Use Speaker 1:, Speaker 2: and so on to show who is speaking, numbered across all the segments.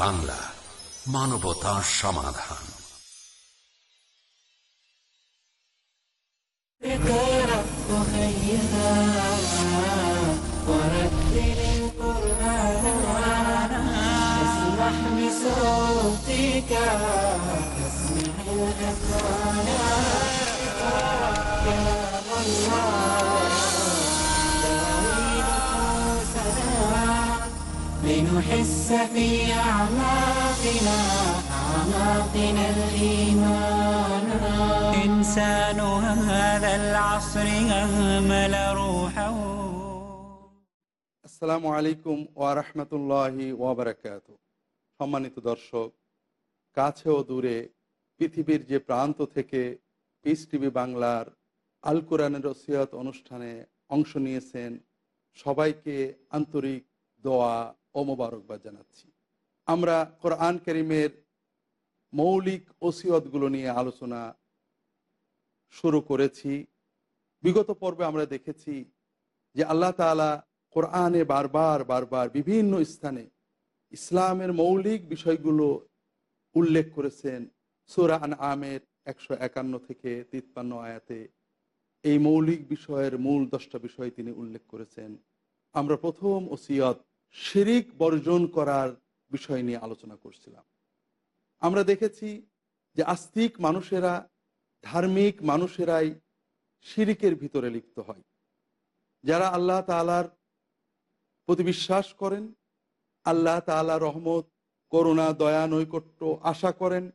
Speaker 1: বাংলা মানবতা সমাধান
Speaker 2: اقرأ وخيرا ورتل القرآن اسمح بصوتك لنحس في أعماقنا أعماقنا الإيمان إنسان هذا العصر أهمل روحه
Speaker 3: আসসালামু আলাইকুম ওয়ারহমতুল্লাহি ওয়াবারাকাত সম্মানিত দর্শক কাছে ও দূরে পৃথিবীর যে প্রান্ত থেকে পিস টিভি বাংলার আল কোরআনের রসিয়ত অনুষ্ঠানে অংশ নিয়েছেন সবাইকে আন্তরিক দোয়া ও মোবারকবাদ জানাচ্ছি আমরা কোরআন করিমের মৌলিক ওসিয়তগুলো নিয়ে আলোচনা শুরু করেছি। বিগত পর্বে আমরা দেখেছি যে আল্লাহ তালা কোরআনে বারবার বারবার বিভিন্ন স্থানে ইসলামের মৌলিক বিষয়গুলো উল্লেখ করেছেন। সুরান আমের একশো একান্ন থেকে তিপ্পান্ন আয়াতে এই মৌলিক বিষয়ের মূল দশটা বিষয় তিনি উল্লেখ করেছেন। আমরা প্রথম ওসিয়ত শিরিক বর্জন করার বিষয় নিয়ে আলোচনা করছিলাম। আমরা দেখেছি যে আস্তিক মানুষেরা, ধার্মিক মানুষেরাই শিরিকের ভিতরে লিপ্ত হয়। যারা আল্লাহ তালার প্রতি বিশ্বাস করেন, আল্লাহ তালা রহমত, করুণা, দয়া, নৈকট্য, আশা করেন,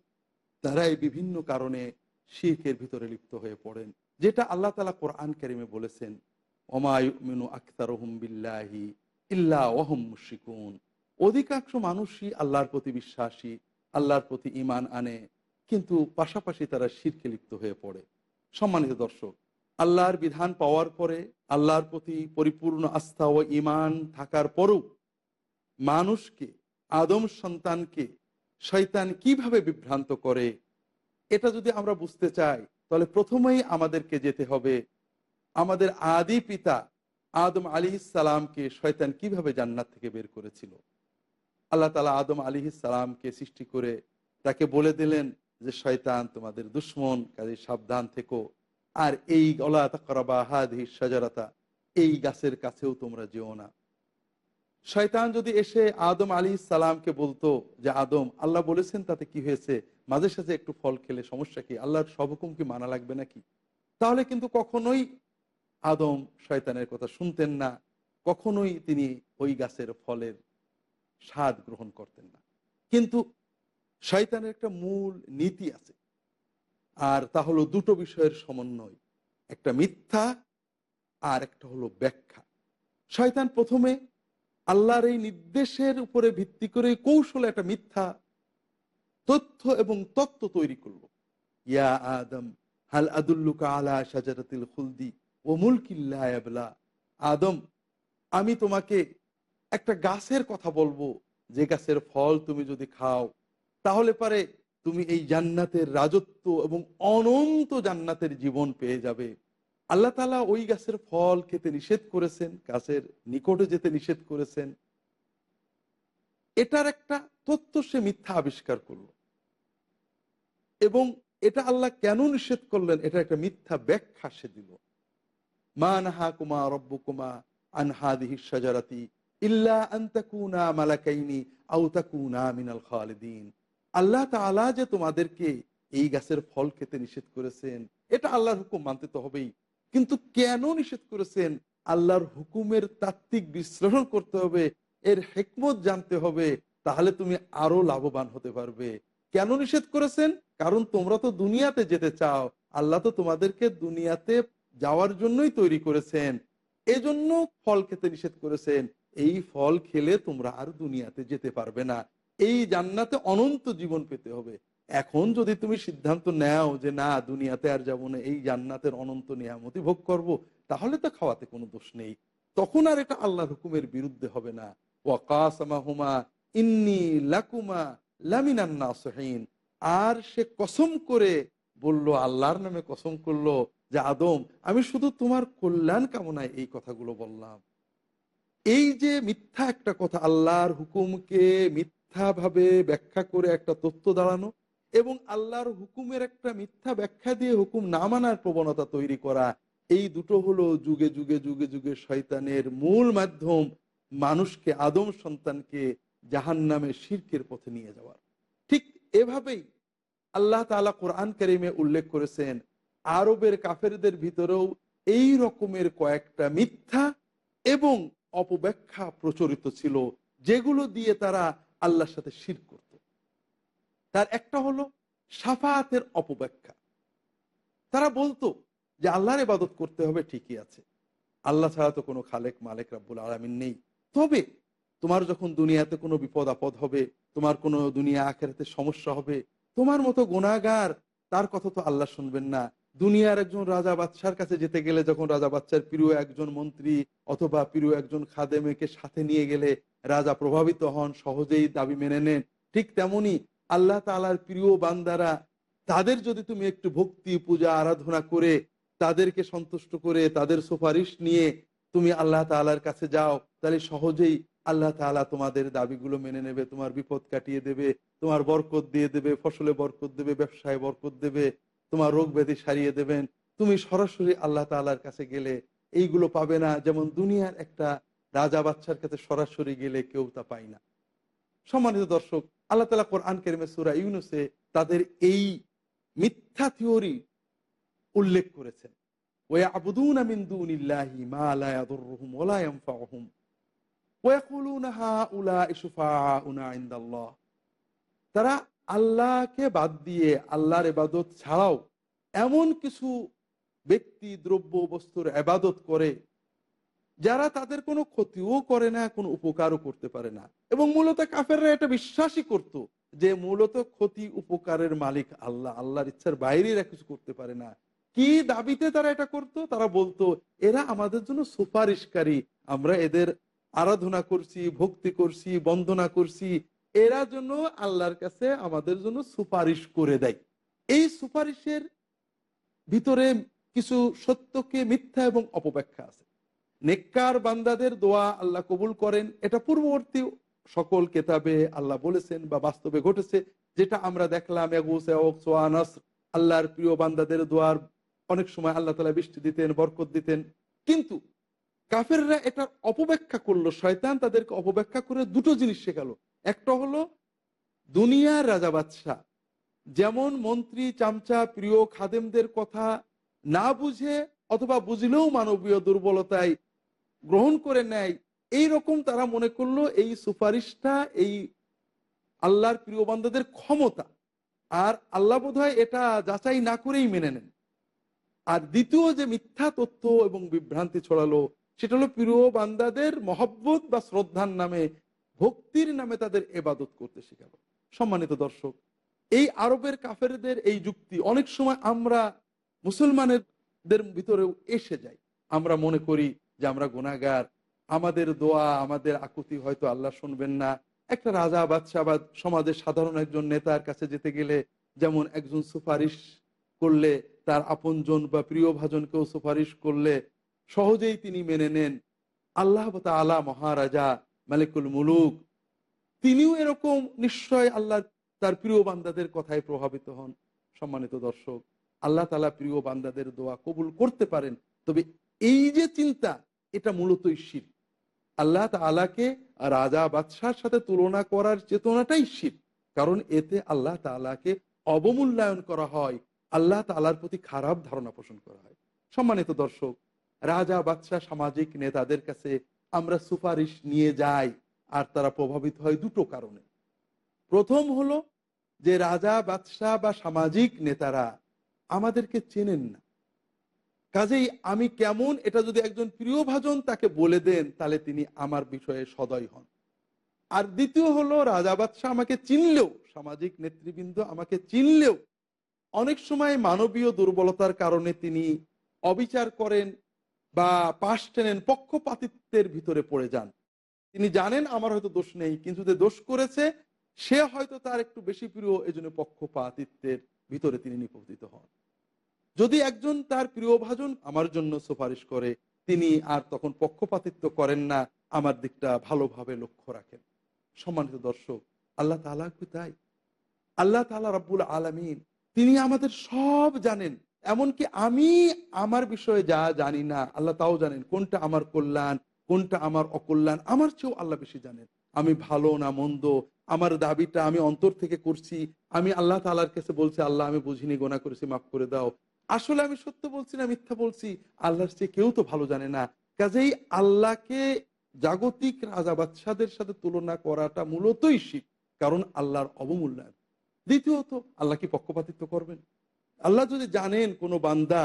Speaker 3: তারাই বিভিন্ন কারণে শিরকের ভিতরে লিপ্ত হয়ে পড়েন। যেটা আল্লাহ তালা কোরআন কারিমে বলেছেন ওমায়ুমিনু আখতার বিল্লাহি ইল্লা মুশিকুন অধিকাংশ মানুষই আল্লাহর প্রতি বিশ্বাসী, আল্লাহর প্রতি ইমান আনে, কিন্তু পাশাপাশি তারা শিরকে লিপ্ত হয়ে পড়ে। সম্মানিত দর্শক, আল্লাহর বিধান পাওয়ার পরে আল্লাহর প্রতি পরিপূর্ণ আস্থা ও ইমান থাকার পরও মানুষকে, আদম সন্তানকে শয়তান কীভাবে বিভ্রান্ত করে, এটা যদি আমরা বুঝতে চাই, তাহলে প্রথমেই আমাদেরকে যেতে হবে আমাদের আদি পিতা আদম আলী সালামকে শয়তান কীভাবে জান্নাত থেকে বের করেছিল? আল্লাহ তালা আদম আলী সালামকে সৃষ্টি করে তাকে বলে দিলেন যে, শয়তান, তোমাদের দুশ্মন, কাজে সাবধান থেকো। আর এই গলা তাকরাবা হাদি সাজারাতা এই গাছের কাছেও তোমরা যেও না। শয়তান যদি এসে আদম আলী সালামকে বলতো যে, আদম, আল্লাহ বলেছেন তাতে কি হয়েছে? মাঝে সাঝে একটু ফল খেলে সমস্যা কি? আল্লাহর সব হুকুম কি মানা লাগবে নাকি? তাহলে কিন্তু কখনোই আদম শয়তানের কথা শুনতেন না, কখনোই তিনি ওই গাছের ফলের স্বাদ গ্রহণ করতেন না। কিন্তু শয়তানের একটা মূল নীতি আছে, আর তা হলো দুটো বিষয়ের সমন্বয়, একটা মিথ্যা আর একটা হলো ব্যাখ্যা। শয়তান প্রথমে আল্লাহর এই নির্দেশের উপরে ভিত্তি করে কৌশলে একটা মিথ্যা তথ্য এবং তত্ত্ব তৈরি করল। ইয়া আদম, হাল আদুল্লুকা আলা সাজারাতিল খুলদি ও মুলকিল্লা আদম, আমি তোমাকে একটা গাছের কথা বলব। যে গাছের ফল তুমি যদি খাও, তাহলে পারে তুমি এই জান্নাতের রাজত্ব এবং অনন্ত জান্নাতের জীবন পেয়ে যাবে। আল্লাহ তালা ওই গাছের ফল খেতে নিষেধ করেছেন, গাছের নিকটে যেতে নিষেধ করেছেন। এটার একটা তথ্য সে মিথ্যা আবিষ্কার করল। এবং এটা আল্লাহ কেন নিষেধ করলেন এটা একটা মিথ্যা ব্যাখ্যা সে দিল। আল্লাহ যে তোমাদেরকে এই গাছের ফল খেতে নিষেধ করেছেন, এটা আল্লাহর হুকুম, মানতে তো হবেই। কিন্তু কেন নিষেধ করেছেন? আল্লাহর হুকুমের তাত্ত্বিক বিশ্লেষণ করতে হবে, এর হেকমত জানতে হবে, তাহলে তুমি আরও লাভবান হতে পারবে। কেন নিষেধ করেছেন? কারণ তোমরা তো দুনিয়াতে যেতে চাও। আল্লাহ তো তোমাদেরকে দুনিয়াতে যাওয়ার জন্যই তৈরি করেছেন, এজন্য ফল খেতে নিষেধ করেছেন। এই ফল খেলে তোমরা আর দুনিয়াতে যেতে পারবে না। এই জান্নাতে অনন্ত জীবন পেতে হবে। এখন যদি তুমি সিদ্ধান্ত নেও যে না, দুনিয়াতে আর যাব না, এই জান্নাতের অনন্ত নিয়ামতি ভোগ করব, তাহলে তো খাওয়াতে কোনো দোষ নেই। তখন আর এটা আল্লাহর হুকুমের বিরুদ্ধে হবে না। ওয়াকাসমাহুমা ইন্নি লাকুমা লামিনান্না সহিন আর সে কসম করে বলল, আল্লাহর নামে কসম করল যে আদম, আমি শুধু তোমার কল্যাণ কামনায় এই কথাগুলো বললাম। এই যে মিথ্যা একটা কথা, আল্লাহর হুকুমকে মিথ্যা মিথ্যাভাবে ব্যাখ্যা করে একটা তথ্য দাঁড়ানো এবং আল্লাহর হুকুমের একটা মিথ্যা ব্যাখ্যা দিয়ে হুকুম না মানার প্রবণতা তৈরি করা, এই দুটো হলো যুগে যুগে যুগে যুগে শয়তানের মূল মাধ্যম মানুষকে, আদম সন্তানকে জাহান নামে শির্কের পথে নিয়ে যাওয়ার। ঠিক এভাবেই আল্লাহ তালা কোরআন করিমে উল্লেখ করেছেন আরবের কাফেরদের ভিতরেও এই রকমের কয়েকটা মিথ্যা এবং অপব্যাখ্যা প্রচলিত ছিল, যেগুলো দিয়ে তারা আল্লাহর সাথে শির করত। তার একটা হলো সাফাতের অপব্যাখ্যা। তারা বলতো যে আল্লাহর ইবাদত করতে হবে ঠিকই আছে। আল্লাহ ছাড়া তো কোনো খালেক, মালেক, রাব্বুল আলমিন নেই। তবে তোমার যখন দুনিয়াতে কোনো বিপদ, আপদ হবে, তোমার কোনো দুনিয়া আখেরাতে সমস্যা হবে, তোমার মতো গুণাগার তার কথা তো আল্লাহ শুনবেন না। দুনিয়ার একজন রাজা বাচ্চার কাছে যেতে গেলে যখন রাজা বাচ্চার প্রিয় একজন মন্ত্রী অথবা প্রিয় একজন খাদেমেকে সাথে নিয়ে গেলে রাজা প্রভাবিত হন, সহজেই দাবি মেনে নেন। ঠিক তেমনি আল্লাহ তালার প্রিয় বান্দারা, তাদের যদি তুমি একটু ভক্তি, পূজা, আরাধনা করে তাদেরকে সন্তুষ্ট করে তাদের সুপারিশ নিয়ে তুমি আল্লাহ তালার কাছে যাও, তাহলে সহজেই আল্লাহ তালা তোমাদের দাবিগুলো মেনে নেবে, তোমার বিপদ কাটিয়ে দেবে, তোমার বরকত দিয়ে দেবে, ফসলে বরকত দেবে, ব্যবসায় বরকত দেবে। তোমার রোগ ব্যাধি সারিয়ে দেবেন তুমি সরাসরি আল্লাহ তালার কাছে গেলে এইগুলো পাবে না যেমন দুনিয়ার একটা রাজা বাচ্চার কাছে সরাসরি গেলে কেউ তা পায় না সম্মানিত দর্শক আল্লাহ তালা কোরআন কেরিমে সুরা ইউনুসে তাদের এই মিথ্যা থিওরি উল্লেখ করেছেন ويعبدون من دون الله ما لا يضرهم ولا ينفعهم ويقولون هؤلاء شفعاؤنا عند الله তারা আল্লাহকে বাদ দিয়ে আল্লাহর এবাদত ছাড়াও এমন কিছু ব্যক্তি, দ্রব্য, বস্তুর এবাদত করে যারা তাদের কোনো ক্ষতিও করে না, কোনো উপকারও করতে পারে না। এবং মূলত কাফেররা এটা বিশ্বাসই করত যে মূলত ক্ষতি উপকারের মালিক আল্লাহ, আল্লাহর ইচ্ছার বাইরে এরা কিছু করতে পারে না। কি দাবিতে তারা এটা করত? তারা বলতো, এরা আমাদের জন্য সুপারিশকারী। আমরা এদের আরাধনা করছি, ভক্তি করছি, বন্দনা করছি এরা জন্য আল্লাহর কাছে আমাদের জন্য সুপারিশ করে দেয়। এই সুপারিশের ভিতরে কিছু সত্যকে মিথ্যা এবং অপব্যাখ্যা আছে। নেককার বান্দাদের দোয়া আল্লাহ কবুল করেন। এটা পূর্ববর্তী সকল কেতাবে আল্লাহ বলেছেন বা বাস্তবে ঘটেছে। যেটা আমরা দেখলাম আল্লাহর প্রিয় বান্দাদের দোয়ার অনেক সময় আল্লাহ তালা বৃষ্টি দিতেন, বরকত দিতেন। কিন্তু কাফেররা এটার অপব্যাখ্যা করল। শয়তান তাদেরকে অপব্যাখ্যা করে দুটো জিনিস শেখালো। একটা হলো দুনিয়ার রাজা বাদশাহ। যেমন মন্ত্রী, চামচা, প্রিয় খাদেমদের কথা না বুঝে অথবা বুঝলেও মানবীয় দুর্বলতায় গ্রহণ করে নেয়, এই রকম তারা মনে করল এই সুপারিশটা, এই আল্লাহর প্রিয় বান্দাদের ক্ষমতা। আর আল্লাহ বোধ এটা যাচাই না করেই মেনে নেন। আর দ্বিতীয় যে মিথ্যা তথ্য এবং বিভ্রান্তি ছড়ালো, সেটা হলো প্রিয় বান্দাদের মহব্বত বা শ্রদ্ধার নামে ভক্তির নামে তাদের এবাদত করতে শেখালো সম্মানিত দর্শক, এই আরবের কাফেরদের এই যুক্তি অনেক সময় আমরা মুসলমানদের ভিতরেও এসে যাই আমরা মনে করি যে আমরা গুণাগার আমাদের দোয়া, আমাদের আকুতি হয়তো আল্লাহ শুনবেন না। একটা রাজা বাদশাহ বা সমাজের সাধারণ একজন নেতার কাছে যেতে গেলে যেমন একজন সুপারিশ করলে, তার আপনজন বা প্রিয় ভাজনকেও সুপারিশ করলে সহজেই তিনি মেনে নেন। আল্লাহ আলা মহারাজা মালিকুল মুলুক। তিনিও এরকম নিশ্চয় আল্লাহ তার প্রিয় বান্দাদের কথায় প্রভাবিত হন, সম্মানিত দর্শক। আল্লাহ তালা প্রিয় বান্দাদের দোয়া কবুল করতে পারেন, তবে এই যে চিন্তা, এটা মূলতই শির। আল্লাহ তালাকে রাজা বাদশার সাথে তুলনা করার চেতনাটাই শির, কারণ এতে আল্লাহ তালাকে অবমূল্যায়ন করা হয়, আল্লাহ তালার প্রতি খারাপ ধারণা পোষণ করা হয়। সম্মানিত দর্শক, রাজা বাদশাহ সামাজিক নেতাদের কাছে আমরা সুপারিশ নিয়ে যাই আর তারা প্রভাবিত হয় দুটো কারণে। প্রথম হলো যে রাজা, বাদশাহ বা সামাজিক নেতারা আমাদেরকে চেনেন না। কাজেই আমি কেমন এটা যদি একজন প্রিয় ভাজন তাকে বলে দেন, তাহলে তিনি আমার বিষয়ে সদয় হন। আর দ্বিতীয় হলো রাজা, বাদশাহ আমাকে চিনলেও, সামাজিক নেতৃবৃন্দ আমাকে চিনলেও অনেক সময় মানবীয় দুর্বলতার কারণে তিনি অবিচার করেন বা পাশ টেনেন পক্ষপাতিত্বের ভিতরে পড়ে যান। তিনি জানেন, আমার হয়তো দোষ নেই, কিন্তু যে দোষ করেছে, সে হয়তো তার একটু বেশি প্রিয় এই জন্য পক্ষপাতিত্বের ভিতরে তিনি নিপতিত হন। যদি একজন তার প্রিয় ভাজন আমার জন্য সুপারিশ করে, তিনি আর তখন পক্ষপাতিত্ব করেন না, আমার দিকটা ভালোভাবে লক্ষ্য রাখেন। সম্মানিত দর্শক, আল্লাহ তালা কি তাই? আল্লাহ তালা রব্বুল আলমিন, তিনি আমাদের সব জানেন, এমনকি আমি আমার বিষয়ে যা জানি না, আল্লাহ তাও জানেন কোনটা আমার কল্যাণ কোনটা আমার অকল্যাণ? আমার চেয়েও আল্লাহ বেশি জানেন। আমি ভালো না মন্দ? আমার দাবিটা আমি অন্তর থেকে করছি। আমি আল্লাহ তালার কাছে বলছি, আল্লাহ, আমি বুঝিনি, গোনা করেছি, মাফ করে দাও। আসলে আমি সত্য বলছি না মিথ্যা বলছি? আল্লাহর চেয়ে কেউ তো ভালো জানে না। কাজেই আল্লাহকে জাগতিক রাজা বাদশাদের সাথে তুলনা করাটা মূলতই শিখ, কারণ আল্লাহর অবমূল্যায়ন। দ্বিতীয়ত, আল্লাহ কি পক্ষপাতিত্ব করবেন? আল্লাহ যদি জানেন কোনো বান্দা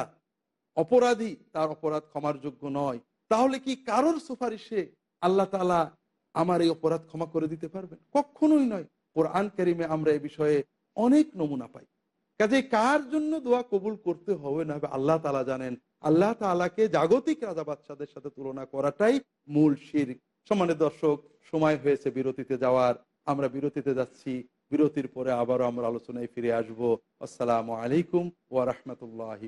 Speaker 3: অপরাধী, তার অপরাধ ক্ষমার যোগ্য নয়। তাহলে কি কারোর সুপারিশে আল্লাহ তালা আমার এই অপরাধ ক্ষমা করে দিতে পারবেন? কখনোই নয়। কোরআন কারিমে আমরা এই বিষয়ে অনেক নমুনা পাই। কাজে কার জন্য দোয়া কবুল করতে হবে না আল্লাহ তালা জানেন। আল্লাহ তালাকে জাগতিক রাজা বাচ্চাদের সাথে তুলনা করাটাই মূল শির সম্মানের দর্শক, সময় হয়েছে বিরতিতে যাওয়ার। আমরা বিরতিতে যাচ্ছি। বিরতির পরে আবারও আমরা আলোচনায় ফিরে আসব। আসসালামু আলাইকুম ওয়া রাহমাতুল্লাহি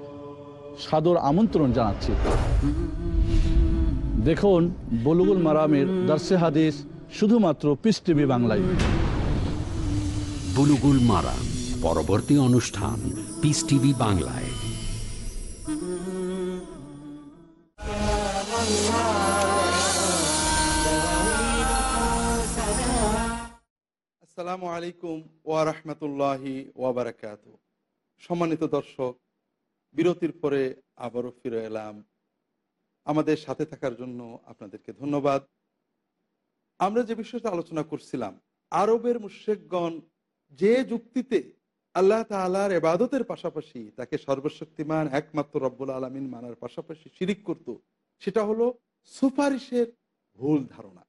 Speaker 4: সাদর আমন্ত্রণ জানাচ্ছি। দেখুন বলুগুল মারামের দর্শে হাদিস শুধুমাত্র পিস টিভি বাংলায়।
Speaker 1: বুলুগুল মারাম পরবর্তী অনুষ্ঠান পিস টিভি বাংলায়।
Speaker 3: আসসালামু আলাইকুম ওয়া রাহমাতুল্লাহি ওয়া বারাকাতু সম্মানিত দর্শক বিরতির পরে আবারও ফিরে এলাম। আমাদের সাথে থাকার জন্য আপনাদেরকে ধন্যবাদ। আমরা যে বিষয়টা আলোচনা করছিলাম, আরবের মুশেকগণ যে যুক্তিতে আল্লাহ তালার এবাদতের পাশাপাশি তাকে সর্বশক্তিমান একমাত্র রব্বুল আলমিন মানার পাশাপাশি শিরিক করত, সেটা হলো সুপারিশের ভুল ধারণা।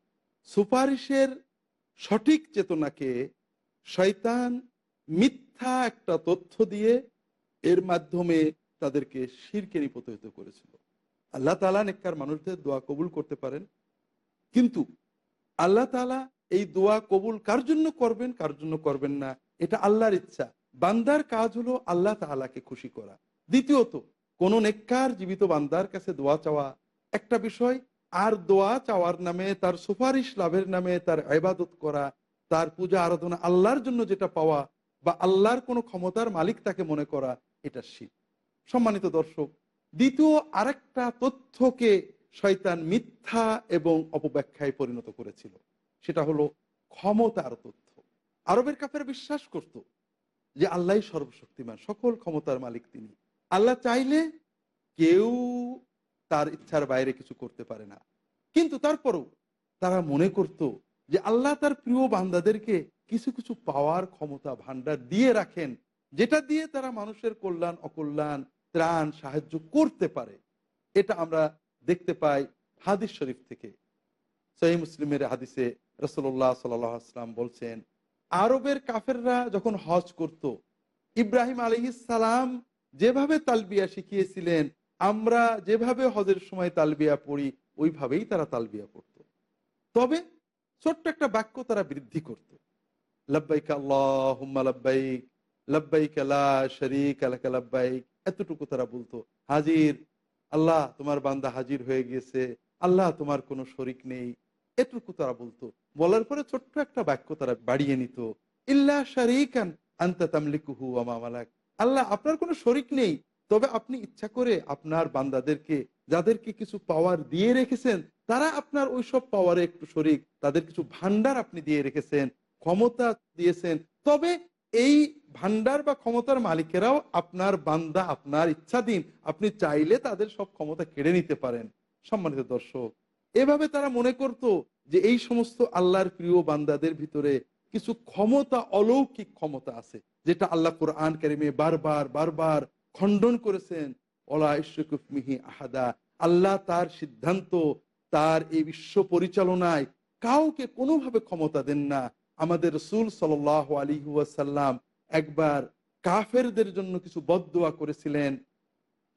Speaker 3: সুপারিশের সঠিক চেতনাকে শয়তান মিথ্যা একটা তথ্য দিয়ে এর মাধ্যমে তাদেরকে শিরকে নিপতিত করেছিল। আল্লাহ তালা নেককার মানুষদের দোয়া কবুল করতে পারেন। কিন্তু আল্লাহ তালা এই দোয়া কবুল কার জন্য করবেন, কার জন্য করবেন না, এটা আল্লাহর ইচ্ছা। বান্দার কাজ হলো আল্লাহ তালাকে খুশি করা। দ্বিতীয়ত, কোন নেককার জীবিত বান্দার কাছে দোয়া চাওয়া। একটা বিষয়, আর দোয়া চাওয়ার নামে, তার সুপারিশ লাভের নামে, তার ইবাদত করা, তার পূজা আরাধনা আল্লাহর জন্য যেটা পাওয়া, বা আল্লাহর কোনো ক্ষমতার মালিক তাকে মনে করা, এটা শিখ সম্মানিত দর্শক, দ্বিতীয় আরেকটা তথ্যকে শয়তান মিথ্যা এবং অপব্যাখ্যায় পরিণত করেছিল। সেটা হলো ক্ষমতার তথ্য। আরবের কাফের বিশ্বাস করত যে আল্লাহ সর্বশক্তিমান, সকল ক্ষমতার মালিক তিনি। আল্লাহ চাইলে কেউ তার ইচ্ছার বাইরে কিছু করতে পারে না। কিন্তু তারপরও তারা মনে করত যে আল্লাহ তার প্রিয় বান্দাদেরকে কিছু কিছু পাওয়ার ক্ষমতা ভান্ডার দিয়ে রাখেন যেটা দিয়ে তারা মানুষের কল্যাণ, অকল্যাণ, ত্রাণ সাহায্য করতে পারে, এটা আমরা দেখতে পাই হাদিস শরীফ থেকে। সহি মুসলিমের হাদিসে রসল্লাহ সাল্লাম বলছেন, আরবের কাফেররা যখন হজ করত, ইব্রাহিম সালাম যেভাবে তালবিয়া শিখিয়েছিলেন, আমরা যেভাবে হজের সময় তালবিয়া পড়ি, ওইভাবেই তারা তালবিয়া পড়ত। তবে ছোট্ট একটা বাক্য তারা বৃদ্ধি করত। লব্বাইক আল্লাহ লব্বাইক লব্বাইক আলা শরিক আলাকা লব্বাইক। এতটুকু তারা বলতো, হাজির, আল্লাহ তোমার বান্দা হাজির হয়ে গিয়েছে, আল্লাহ তোমার কোনো শরিক নেই। এটুকু তারা বলতো। বলার পরে ছোট্ট একটা বাক্য তারা বাড়িয়ে নিত, ইল্লা শারিকান আন্তা তামলিকুহু আমা মালাক। আল্লাহ আপনার কোনো শরিক নেই, তবে আপনি ইচ্ছা করে আপনার বান্দাদেরকে, যাদেরকে কিছু পাওয়ার দিয়ে রেখেছেন, তারা আপনার ওই সব পাওয়ারে একটু শরিক, তাদের কিছু ভান্ডার আপনি দিয়ে রেখেছেন, ক্ষমতা দিয়েছেন। তবে এই ভান্ডার বা ক্ষমতার মালিকেরাও আপনার বান্দা, আপনার ইচ্ছাধীন। আপনি চাইলে তাদের সব ক্ষমতা কেড়ে নিতে পারেন। সম্মানিত দর্শক, এভাবে তারা মনে করত যে এই সমস্ত আল্লাহর প্রিয় বান্দাদের ভিতরে কিছু ক্ষমতা, অলৌকিক ক্ষমতা আছে, যেটা আল্লাহ কোরআন কারিমে বারবার বারবার খণ্ডন করেছেন। ওলা ইশকুফমিহি আহাদা। আল্লাহ তার সিদ্ধান্ত, তার এই বিশ্ব পরিচালনায় কাউকে কোনোভাবে ক্ষমতা দেন না। আমাদের রসুল সাল আলী ওয়াসাল্লাম একবার কাফেরদের জন্য কিছু বদুয়া করেছিলেন।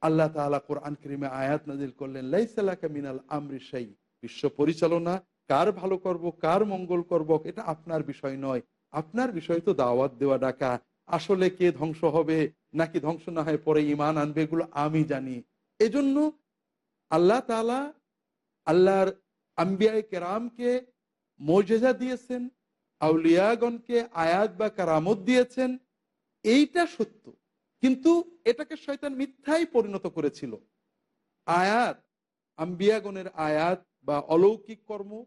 Speaker 3: আল্লাহ তাআলা কোরআন করিমে আয়াত নাজিল করলেন লাইসালাকা মিনাল আমরি শাই। বিশ্ব পরিচালনা, কার ভালো করব, কার মঙ্গল করব, এটা আপনার বিষয় নয়। আপনার বিষয় তো দাওয়াত দেওয়া, ডাকা। আসলে কে ধ্বংস হবে, নাকি ধ্বংস না হয় পরে ইমান আনবে, এগুলো আমি জানি। এজন্য আল্লাহ তাআলা আল্লাহর আম্বিয়ায় কেরামকে মর্যাদা দিয়েছেন। আউলিয়াগণকে আয়াত বা কারামত দিয়েছেন, এইটা সত্য। কিন্তু এটাকে শয়তান মিথ্যাই পরিণত করেছিল। আয়াত, আম্বিয়াগণের আয়াত বা অলৌকিক কর্ম,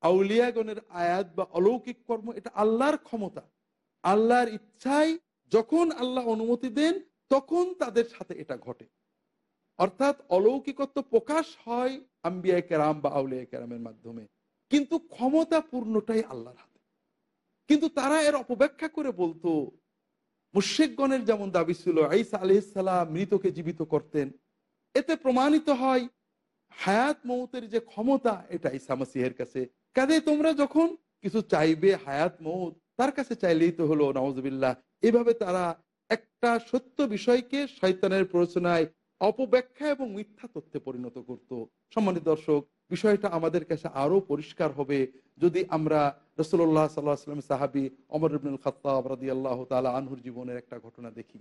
Speaker 3: আউলিয়াগণের আয়াত বা অলৌকিক কর্ম, এটা আল্লাহর ক্ষমতা। আল্লাহর ইচ্ছায় যখন আল্লাহ অনুমতি দেন, তখন তাদের সাথে এটা ঘটে। অর্থাৎ অলৌকিকত্ব প্রকাশ হয় আম্বিয়া কেরাম বা আউলিয়া কেরামের মাধ্যমে। কিন্তু ক্ষমতা পূর্ণটাই আল্লাহর কিন্তু তারা এর অপব্যাখ্যা করে বলতো, মুশেকগণের যেমন দাবি ছিল আইসা আলহিসাল্লাম মৃতকে জীবিত করতেন, এতে প্রমাণিত হয় হায়াত মৌতের যে ক্ষমতা, এটা ঈসা মাসিহের কাছে। কাজে তোমরা যখন কিছু চাইবে হায়াত মৌত তার কাছে চাইলেই তো হলো নওয়াজবিল্লাহ এভাবে তারা একটা সত্য বিষয়কে শয়তানের প্ররোচনায় অপব্যাখ্যা এবং মিথ্যা তথ্যে পরিণত করত। সম্মানিত দর্শক, বিষয়টা আমাদের কাছে আরও পরিষ্কার হবে। যদি আমরা রসুল্লাহ সাল্লাহাম সাহাবি অমর ইবনুল খত্তাব রাদি আল্লাহ তালা আনহুর জীবনের একটা ঘটনা দেখি।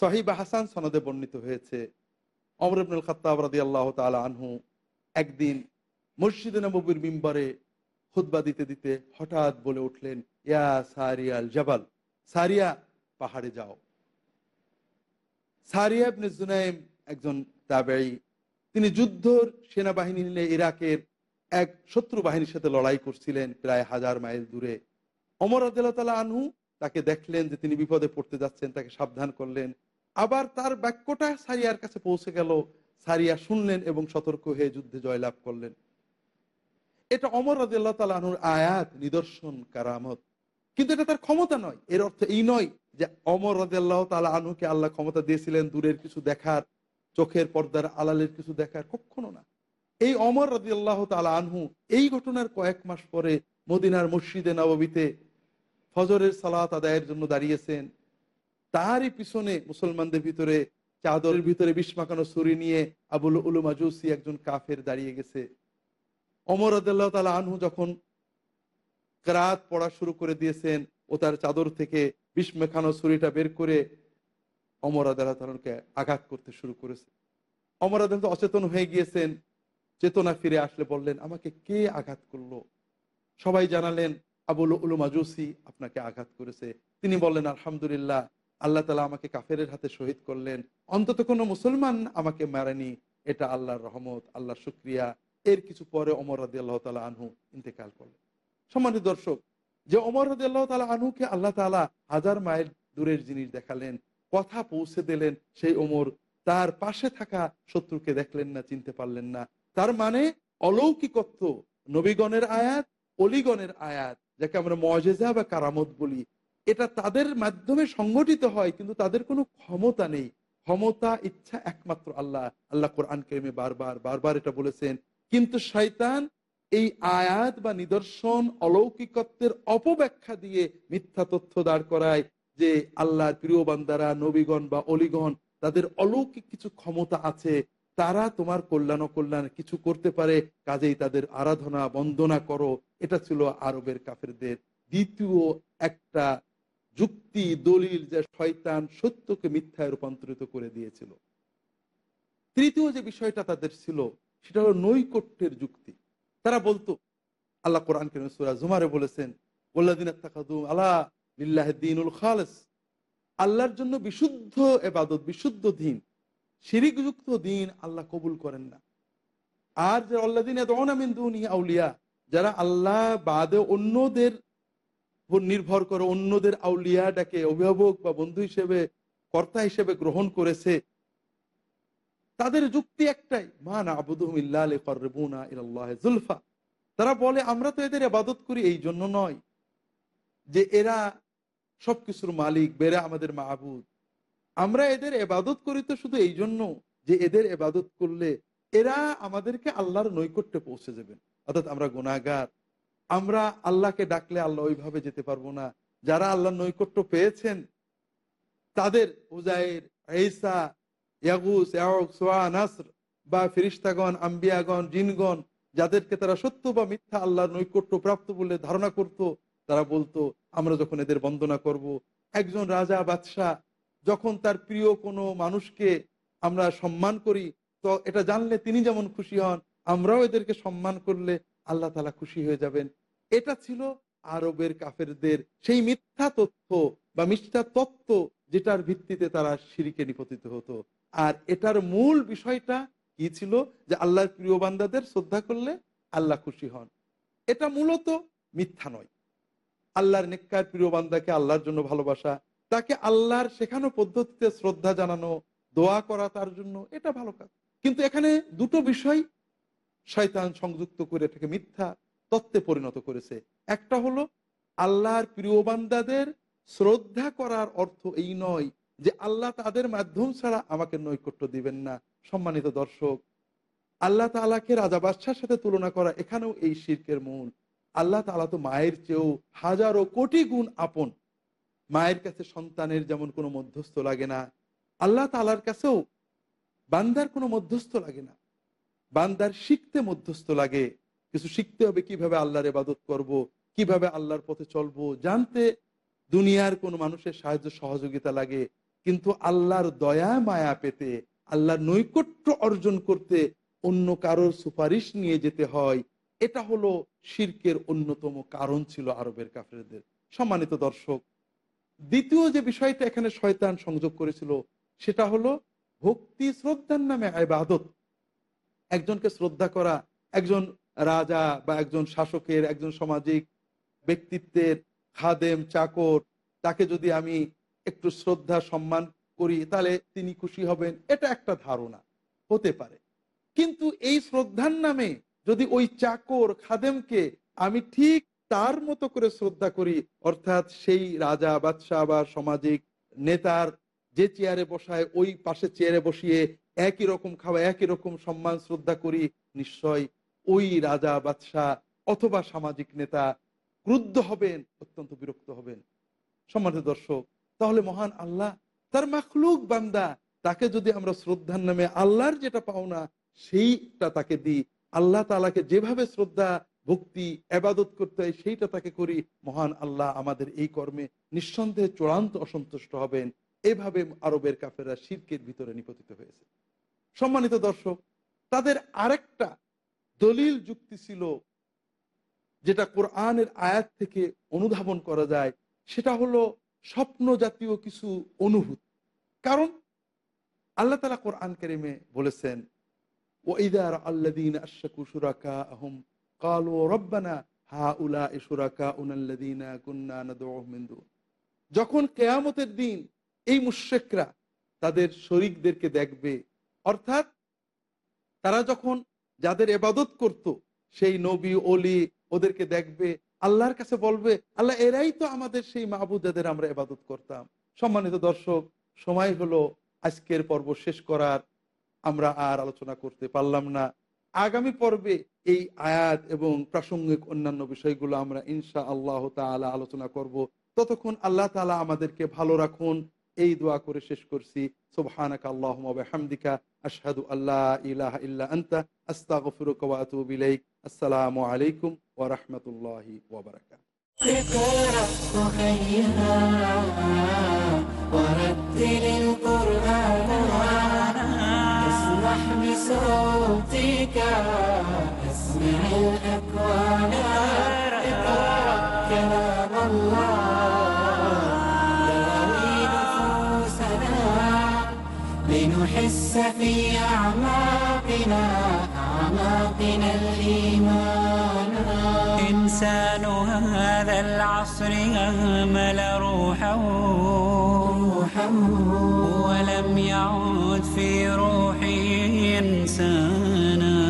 Speaker 3: সাহিবা হাসান সনদে বর্ণিত হয়েছে অমর ইবনুল খত্তাব রাদি আল্লাহ তালা আনহু একদিন মসজিদে নবীর মিম্বারে খুদ্া দিতে দিতে হঠাৎ বলে উঠলেন, ইয়া সারিয়াল জাবাল সারিয়া, পাহাড়ে যাও। সারিয়া ইবনে জুনাইম একজন তাবেই তিনি যুদ্ধর সেনাবাহিনী নিয়ে ইরাকের এক শত্রু বাহিনীর সাথে লড়াই করছিলেন প্রায় হাজার মাইল দূরে। অমর আদালতালা আনহু তাকে দেখলেন যে তিনি বিপদে পড়তে যাচ্ছেন, তাকে সাবধান করলেন। আবার তার বাক্যটা সারিয়ার কাছে পৌঁছে গেল। সারিয়া শুনলেন এবং সতর্ক হয়ে যুদ্ধে জয়লাভ করলেন। এটা অমর রাজিয়াল্লাহ তালা আনহুর আয়াত, নিদর্শন, কারামত। কিন্তু এটা তার ক্ষমতা নয়। এর অর্থ এই নয় যে অমর রাজিয়াল্লাহ তালা আনহুকে আল্লাহ ক্ষমতা দিয়েছিলেন দূরের কিছু দেখার, চোখের পর্দার আলালের কিছু দেখার কখনো না। এই অমর রাজি আল্লাহ তালা আনহু এই ঘটনার কয়েক মাস পরে মদিনার মসজিদে নবমীতে ফজরের সালাত আদায়ের জন্য দাঁড়িয়েছেন। তারই পিছনে মুসলমানদের ভিতরে, চাদরের ভিতরে বিস্মাকানো ছুরি নিয়ে আবুল উলু মাজুসি একজন কাফের দাঁড়িয়ে গেছে। অমর আদাল্লাহ তালা আনহু যখন ক্রাত পড়া শুরু করে দিয়েছেন ও তার চাদর থেকে বিস্মেখানো ছুরিটা বের করে অমর আদালকে আঘাত করতে শুরু করেছে। অমর আদালত অচেতন হয়ে গিয়েছেন। চেতনা ফিরে আসলে বললেন, আমাকে কে আঘাত করল? সবাই জানালেন আবুল উলু মাজুসি আপনাকে আঘাত করেছে। তিনি বললেন, আলহামদুলিল্লাহ, আল্লাহ তালা আমাকে কাফেরের হাতে শহীদ করলেন। অন্তত কোনো মুসলমান আমাকে মারেনি। এটা আল্লাহর রহমত আল্লাহ শুক্রিয়া। এর কিছু পরে অমর রাদি আল্লাহ তালা আনহু ইন্তেকাল করলেন। সম্মানিত দর্শক, যে অমর রাদি আল্লাহ তালা আনহুকে আল্লাহ তালা হাজার মাইল দূরের জিনিস দেখালেন, কথা পৌঁছে দিলেন, সেই ওমর তার পাশে থাকা শত্রুকে দেখলেন না, চিনতে পারলেন না। তার মানে অলৌকিকত্ব, নবীগণের আয়াত, অলিগণের আয়াত, যাকে আমরা মজেজা বা কারামত বলি, এটা তাদের মাধ্যমে সংগঠিত হয়, কিন্তু তাদের কোনো ক্ষমতা নেই। ক্ষমতা, ইচ্ছা একমাত্র আল্লাহ। আল্লাহ কোরআন কেমে বারবার বারবার এটা বলেছেন। কিন্তু শয়তান এই আয়াত বা নিদর্শন অলৌকিকত্বের অপব্যাখ্যা দিয়ে মিথ্যা তথ্য দাঁড় করায় যে আল্লাহর প্রিয় বান্দারা, নবীগণ বা অলিগণ, তাদের অলৌকিক কিছু ক্ষমতা আছে। তারা তোমার কল্যাণ কল্যাণ কিছু করতে পারে, কাজেই তাদের আরাধনা, বন্দনা করো। এটা ছিল আরবের কাফেরদের দ্বিতীয় একটা যুক্তি, দলিল যে শয়তান সত্যকে মিথ্যায় রূপান্তরিত করে দিয়েছিল। তৃতীয় যে বিষয়টা তাদের ছিল, সেটা হলো নৈকট্যের যুক্তি। তারা বলতো, আল্লাহ কোরআন কেন সুরা জুমারে বলেছেন আল্লাহ আল্লাহর জন্য বিশুদ্ধ এবাদত, বিশুদ্ধ দিন। শিরিকযুক্ত দিন আল্লাহ কবুল করেন না। আর যে আল্লাহ দিন আউলিয়া, যারা আল্লাহ বাদে অন্যদের নির্ভর করে, অন্যদের আউলিয়াটাকে অভিভাবক বা বন্ধু হিসেবে, কর্তা হিসেবে গ্রহণ করেছে, তাদের যুক্তি একটাই, মা না জুলফা তারা বলে, আমরা তো এদের আবাদত করি, এই জন্য নয় যে এরা সবকিছুর মালিক, বেড়ে আমাদের মাহবুদ আমরা এদের এবাদত করি তো শুধু এই জন্য যে এদের এবাদত করলে এরা আমাদেরকে আল্লাহর নৈকট্যে পৌঁছে যাবেন অর্থাৎ আমরা গুণাগার আমরা আল্লাহকে ডাকলে আল্লাহ ওইভাবে যেতে পারব না। যারা আল্লাহ নৈকট্য পেয়েছেন, তাদের উজাইর ঈসা, ইয়াগুস নাসর বা ফিরিস্তাগণ, আম্বিয়াগণ, জিনগণ, যাদেরকে তারা সত্য বা মিথ্যা আল্লাহর নৈকট্য প্রাপ্ত বলে ধারণা করত, তারা বলতো, আমরা যখন এদের বন্দনা করব, একজন রাজা, বাদশাহ যখন তার প্রিয় কোনো মানুষকে আমরা সম্মান করি, তো এটা জানলে তিনি যেমন খুশি হন, আমরাও এদেরকে সম্মান করলে আল্লাহ তালা খুশি হয়ে যাবেন। এটা ছিল আরবের কাফেরদের সেই মিথ্যা তথ্য বা মিথ্যা তত্ত্ব যেটার ভিত্তিতে তারা সিঁড়িকে নিপতিত হতো। আর এটার মূল বিষয়টা কি ছিল? যে আল্লাহর প্রিয় বান্দাদের শ্রদ্ধা করলে আল্লাহ খুশি হন। এটা মূলত মিথ্যা নয়। আল্লাহর নেককার প্রিয় বান্দাকে আল্লাহর জন্য ভালোবাসা তাকে আল্লাহর শেখানো পদ্ধতিতে শ্রদ্ধা জানানো, দোয়া করা তার জন্য এটা ভালো কাজ। কিন্তু এখানে দুটো বিষয় শয়তান সংযুক্ত করে এটাকে মিথ্যা তত্ত্বে পরিণত করেছে। একটা হলো, আল্লাহর প্রিয় বান্দাদের শ্রদ্ধা করার অর্থ এই নয় যে আল্লাহ তাদের মাধ্যম ছাড়া আমাকে নৈকট্য দিবেন না, সম্মানিত দর্শক। আল্লাহ তালাকে রাজা বাদশার সাথে তুলনা করা এখানেও এই শির্কের মূল। আল্লাহ তালা তো মায়ের চেয়েও হাজারো কোটি গুণ আপন। মায়ের কাছে সন্তানের যেমন কোনো মধ্যস্থ লাগে না, আল্লাহ তালার কাছেও বান্দার কোনো মধ্যস্থ লাগে না। বান্দার শিখতে মধ্যস্থ লাগে, কিছু শিখতে হবে কীভাবে আল্লাহর এবাদত করব, কীভাবে আল্লাহর পথে চলবো, জানতে দুনিয়ার কোন মানুষের সাহায্য, সহযোগিতা লাগে, কিন্তু আল্লাহর দয়া, মায়া পেতে, আল্লাহর নৈকট্য অর্জন করতে অন্য কারোর সুপারিশ নিয়ে যেতে হয়, এটা হলো শির্কের অন্যতম কারণ ছিল আরবের কাফেরদের। সম্মানিত দর্শক দ্বিতীয় যে বিষয়টা এখানে শয়তান সংযোগ করেছিল, সেটা হলো ভক্তি শ্রদ্ধার নামে আবাদত একজনকে শ্রদ্ধা করা, একজন রাজা বা একজন শাসকের, একজন সামাজিক ব্যক্তিত্বের খাদেম, চাকর, তাকে যদি আমি একটু শ্রদ্ধা, সম্মান করি, তাহলে তিনি খুশি হবেন। এটা একটা ধারণা, হতে পারে। কিন্তু এই শ্রদ্ধার নামে যদি ওই চাকর, খাদেমকে আমি ঠিক তার মতো করে শ্রদ্ধা করি, অর্থাৎ সেই রাজা, বাদশাহ বা সামাজিক নেতার যে চেয়ারে বসায়, ওই পাশে চেয়ারে বসিয়ে একই রকম খাওয়া, একই রকম সম্মান, শ্রদ্ধা করি, নিশ্চয় ওই রাজা, বাদশাহ অথবা সামাজিক নেতা ক্রুদ্ধ হবেন, অত্যন্ত বিরক্ত হবেন। সম্মানিত দর্শক, তাহলে মহান আল্লাহ তার মাখলুক বান্দা, তাকে যদি আমরা শ্রদ্ধার নামে আল্লাহর যেটা পাওনা, সেইটা তাকে দিই। আল্লাহ তালাকে যেভাবে শ্রদ্ধা ভক্তি, আবাদত করতে হয়, সেইটা তাকে করি মহান আল্লাহ আমাদের এই কর্মে নিঃসন্দেহে চূড়ান্ত অসন্তুষ্ট হবেন। এভাবে আরবের কাফেরা শির্কের ভিতরে নিপতিত হয়েছে। সম্মানিত দর্শক, তাদের আরেকটা দলিল যুক্তি ছিল, যেটা কোরআনের আয়াত থেকে অনুধাবন করা যায়, সেটা হলো স্বপ্ন জাতীয় কিছু অনুভূতি। কারণ আল্লাহ তালা কোরআন কেরিমে বলেছেন ও ইদার আল্লাদিন আশাকু সুরাকা আহম কালো রব্বানা হা উলা ইসুরাকা উনাল্লাদিনা কুন্না নাদু যখন কেয়ামতের দিন এই মুশেকরা তাদের শরিকদেরকে দেখবে, অর্থাৎ তারা যখন যাদের এবাদত করত, সেই নবী অলি ওদেরকে দেখবে, আল্লাহর কাছে বলবে, আল্লাহ, এরাই তো আমাদের সেই মাহবুদ যাদের আমরা এবাদত করতাম। সম্মানিত দর্শক, সময় হলো আজকের পর্ব শেষ করার। আমরা আর আলোচনা করতে পারলাম না। আগামী পর্বে এই আয়াত এবং প্রাসঙ্গিক অন্যান্য বিষয়গুলো আমরা ইনশা আল্লাহ তালা আলোচনা করব ততক্ষণ আল্লাহ তালা আমাদেরকে ভালো রাখুন এই দোয়া করে শেষ করছি সুবহানাকা আল্লাহুম্মা ওয়া বিহামদিকা আশহাদু আল্লা ইলাহা ইল্লা আনতা আস্তাগফিরুকা ওয়া আতুবু ইলাইক আসসালামু আলাইকুম ওয়া রাহমাতুল্লাহি ওয়া বারাকাতুহু
Speaker 2: اقرأ وخيها ورتل القرآن اللحن صوتك أسمع الأكوان اقرأ كلام الله؟ داوي نفوسنا لنحس
Speaker 5: في أعماقنا. الإيمان.
Speaker 2: إنسان هذا العصر أهمل روحه. ولم يعد في روحه إنسانا.